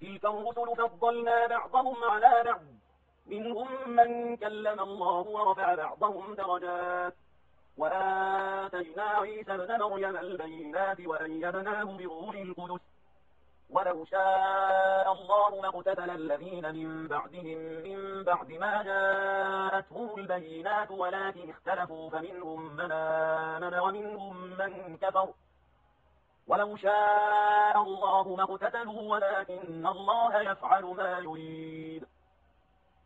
تلك الرسل فضلنا بعضهم على بعض. منهم من كلم الله ورفع بعضهم درجات. وآتينا عيسى ابن مريم البينات وأيدناه بروح القدس. ولو شاء الله مقتتل الذين من بعدهم من بعد ما جاءتهم البينات ولكن اختلفوا فمنهم من آمن ومنهم من كفر. ولو شاء الله مقتتلوا ولكن الله يفعل ما يريد.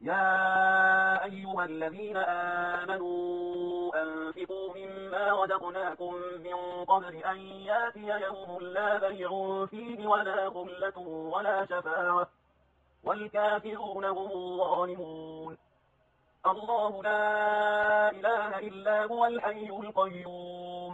يا أيها الذين آمنوا أنفقوا مما رزقناكم من قبل أن يأتي يوم لا بيع فيه ولا غلة ولا شفاعة. والكافرون هم الظالمون. الله لا إله إلا هو الحي القيوم.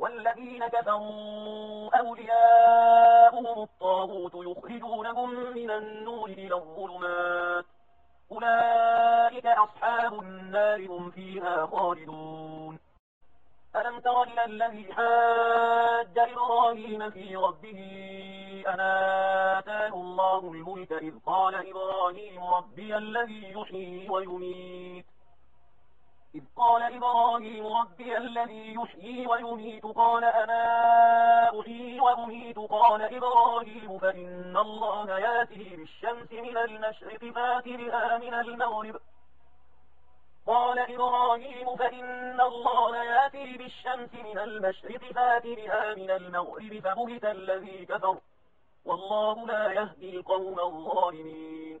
والذين كفروا أولياؤهم الطاغوت يخرجونهم من النور إلى الظلمات. أولئك أصحاب النار هم فيها خالدون. ألم تر إلى الذي حاج إبراهيم في ربه أن آتاه الله الملك إذ قال إبراهيم ربي الذي يحيي ويميت. إذ قال إبراهيم ربي الذي يحيي ويميت قال أنا أحيي وأميت قال إبراهيم فإن الله يأتي بالشمس من المشرق فات بها من المغرب. قال إبراهيم فإن الله يأتي بالشمس من المشرق فات بها من المغرب فبهت الذي كفر. والله لا يهدي القوم الظالمين.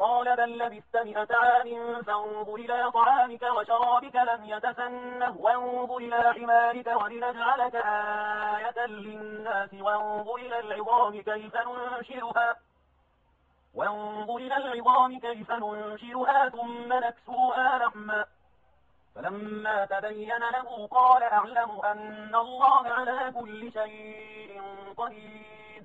قال بل لبثت مئة عام فانظر إلى طعامك وشرابك لم يتسنه وانظر إلى حمارك ولنجعلك آية للناس وانظر إلى العظام كيف ننشرها وانظر إلى العظام كيف ننشرها ثم نكسوها لحما. فلما تبين له قال أعلم أن الله على كل شيء قدير.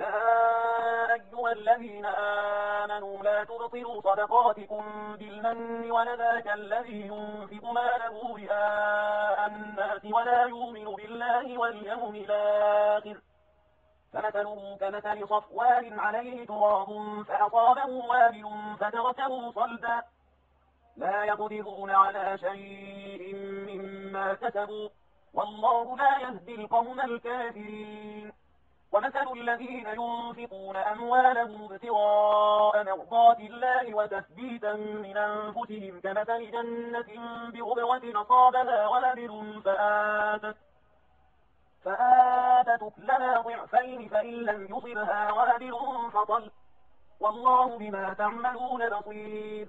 يا أيها الذين آمنوا لا تبطلوا صدقاتكم بالمن ولذاك الذي ينفق ماله رئاء الناس ولا يؤمن بالله واليوم الآخر فمثله كمثل صفوان عليه تراب فأصابه وابل فتركه صلدا لا يقدرون على شيء مما كسبوا والله لا يهدي القوم الكافرين ومثل الذين ينفقون أموالهم ابتغاء مرضات الله وتثبيتا من أنفسهم كمثل جنة بربوة نصابها ولبر فآتت فآتت لنا ضعفين فإن لم يصبها وابل فطل. والله بما تعملون بصير.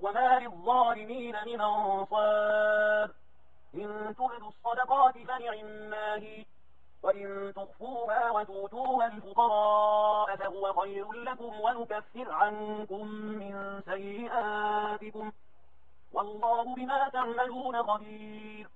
وما للظالمين من أنصار. إن تبدوا الصدقات فنعماه. وإن تخفوها وتوتوها الفقراء فهو خير لكم ونكفر عنكم من سيئاتكم. والله بما تعملون خبير.